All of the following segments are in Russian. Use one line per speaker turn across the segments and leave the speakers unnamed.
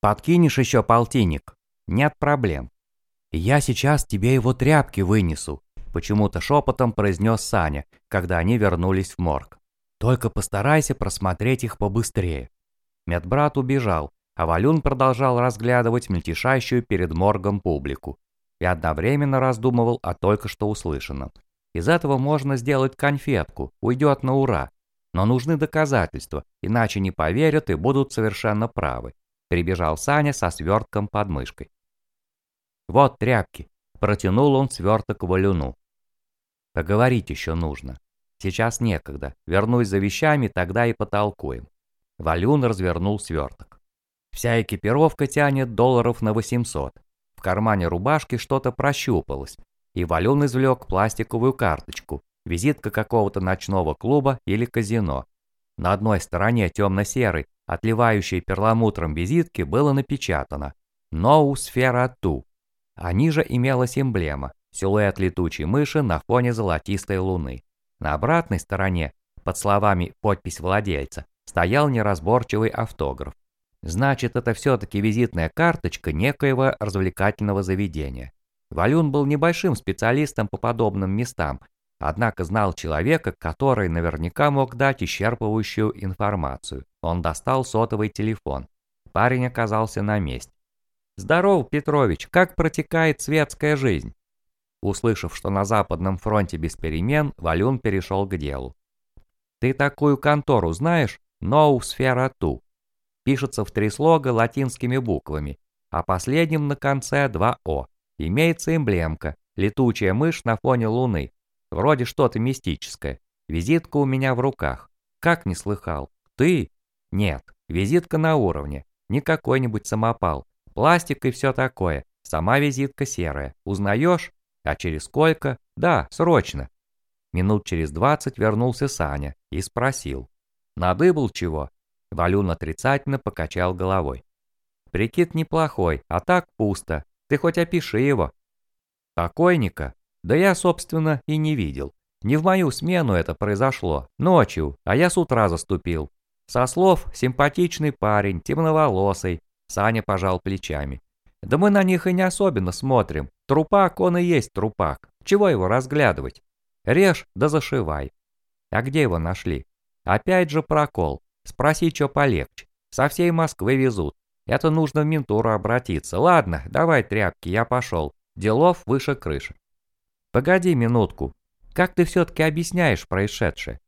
Подкинешь еще полтинник? Нет проблем. Я сейчас тебе его тряпки вынесу, почему-то шепотом произнес Саня, когда они вернулись в морг. Только постарайся просмотреть их побыстрее. Медбрат убежал, а Валюн продолжал разглядывать мельтешащую перед моргом публику и одновременно раздумывал о только что услышанном. Из этого можно сделать конфетку, уйдет на ура. Но нужны доказательства, иначе не поверят и будут совершенно правы. Прибежал Саня со свертком под мышкой. «Вот тряпки», — протянул он сверток Валюну. «Поговорить еще нужно. Сейчас некогда. Вернусь за вещами, тогда и потолкуем». Валюн развернул сверток. Вся экипировка тянет долларов на 800. В кармане рубашки что-то прощупалось, и Валюн извлек пластиковую карточку, визитка какого-то ночного клуба или казино. На одной стороне темно-серой, отливающей перламутром визитки было напечатано «Ноу сфера ту», а ниже имелась эмблема – силуэт летучей мыши на фоне золотистой луны. На обратной стороне, под словами «подпись владельца», стоял неразборчивый автограф. Значит, это все-таки визитная карточка некоего развлекательного заведения. Валюн был небольшим специалистом по подобным местам, однако знал человека, который наверняка мог дать исчерпывающую информацию. Он достал сотовый телефон. Парень оказался на месте. «Здоров, Петрович, как протекает светская жизнь?» Услышав, что на Западном фронте без перемен, Валюн перешел к делу. «Ты такую контору знаешь? Ноу Сфера Ту. Пишется в три слога латинскими буквами, а последним на конце два О. Имеется эмблемка, летучая мышь на фоне луны. Вроде что-то мистическое. Визитка у меня в руках. Как не слыхал? Ты? Нет, визитка на уровне. Не какой-нибудь самопал. Пластик и все такое. Сама визитка серая. Узнаешь? А через сколько? Да, срочно. Минут через двадцать вернулся Саня и спросил. Надыбал чего? Валюн отрицательно покачал головой. Прикид неплохой, а так пусто. Ты хоть опиши его. Покойника? Да я, собственно, и не видел. Не в мою смену это произошло, ночью, а я с утра заступил. Со слов «симпатичный парень, темноволосый», Саня пожал плечами. Да мы на них и не особенно смотрим. Трупак он и есть трупак. Чего его разглядывать? Режь да зашивай. А где его нашли? Опять же прокол. Спроси, что полегче. Со всей Москвы везут. Это нужно в ментуру обратиться. Ладно, давай тряпки, я пошел. Делов выше крыши. Погоди минутку. Как ты все-таки объясняешь происшедшее?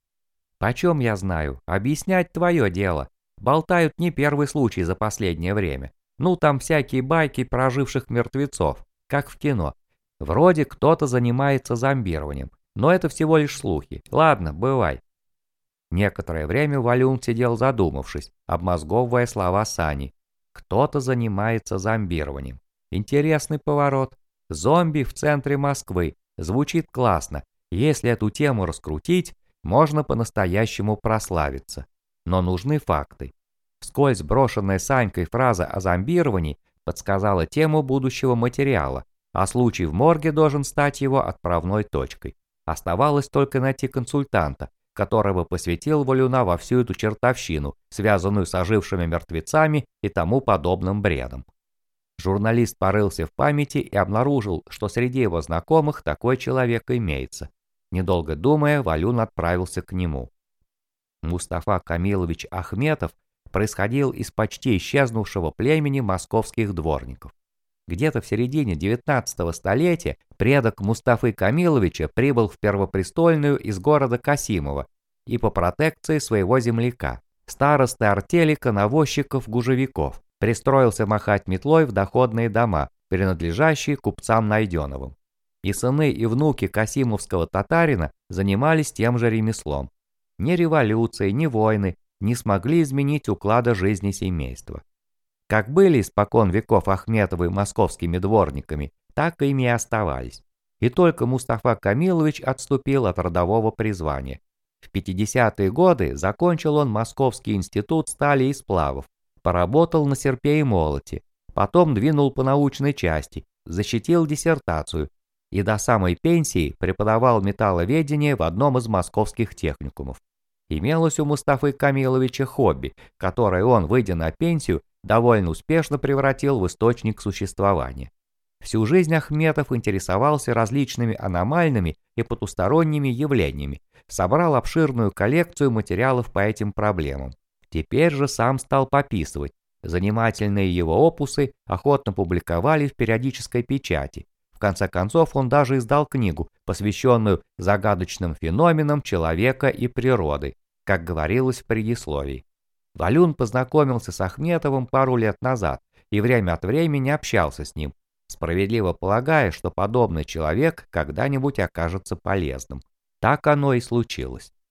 Почем я знаю? Объяснять твое дело. Болтают не первый случай за последнее время. Ну, там всякие байки проживших мертвецов, как в кино. Вроде кто-то занимается зомбированием, но это всего лишь слухи. Ладно, бывай. Некоторое время Валюн сидел задумавшись, обмозговывая слова Сани. Кто-то занимается зомбированием. Интересный поворот. Зомби в центре Москвы. Звучит классно. Если эту тему раскрутить, можно по-настоящему прославиться. Но нужны факты. Вскользь брошенная Санькой фраза о зомбировании подсказала тему будущего материала, а случай в морге должен стать его отправной точкой. Оставалось только найти консультанта, которого посвятил Валюна во всю эту чертовщину, связанную с ожившими мертвецами и тому подобным бредом. Журналист порылся в памяти и обнаружил, что среди его знакомых такой человек имеется. Недолго думая, Валюн отправился к нему. Мустафа Камилович Ахметов происходил из почти исчезнувшего племени московских дворников. Где-то в середине 19 столетия предок Мустафы Камиловича прибыл в Первопрестольную из города Касимова и по протекции своего земляка, старосты артели коновозчиков-гужевиков, пристроился махать метлой в доходные дома, принадлежащие купцам Найденовым. И сыны и внуки касимовского татарина занимались тем же ремеслом. Ни революции, ни войны не смогли изменить уклада жизни семейства. Как были испокон веков Ахметовы московскими дворниками, так ими и оставались. И только Мустафа Камилович отступил от родового призвания. В 50-е годы закончил он Московский институт стали и сплавов, поработал на серпе и молоте, потом двинул по научной части, защитил диссертацию и до самой пенсии преподавал металловедение в одном из московских техникумов. Имелось у Мустафы Камиловича хобби, которое он, выйдя на пенсию, довольно успешно превратил в источник существования. Всю жизнь Ахметов интересовался различными аномальными и потусторонними явлениями, собрал обширную коллекцию материалов по этим проблемам. Теперь же сам стал пописывать. Занимательные его опусы охотно публиковали в периодической печати. В конце концов он даже издал книгу, посвященную загадочным феноменам человека и природы, как говорилось в предисловии. Валюн познакомился с Ахметовым пару лет назад и время от времени общался с ним, справедливо полагая, что подобный человек когда-нибудь окажется полезным. Так оно и случилось.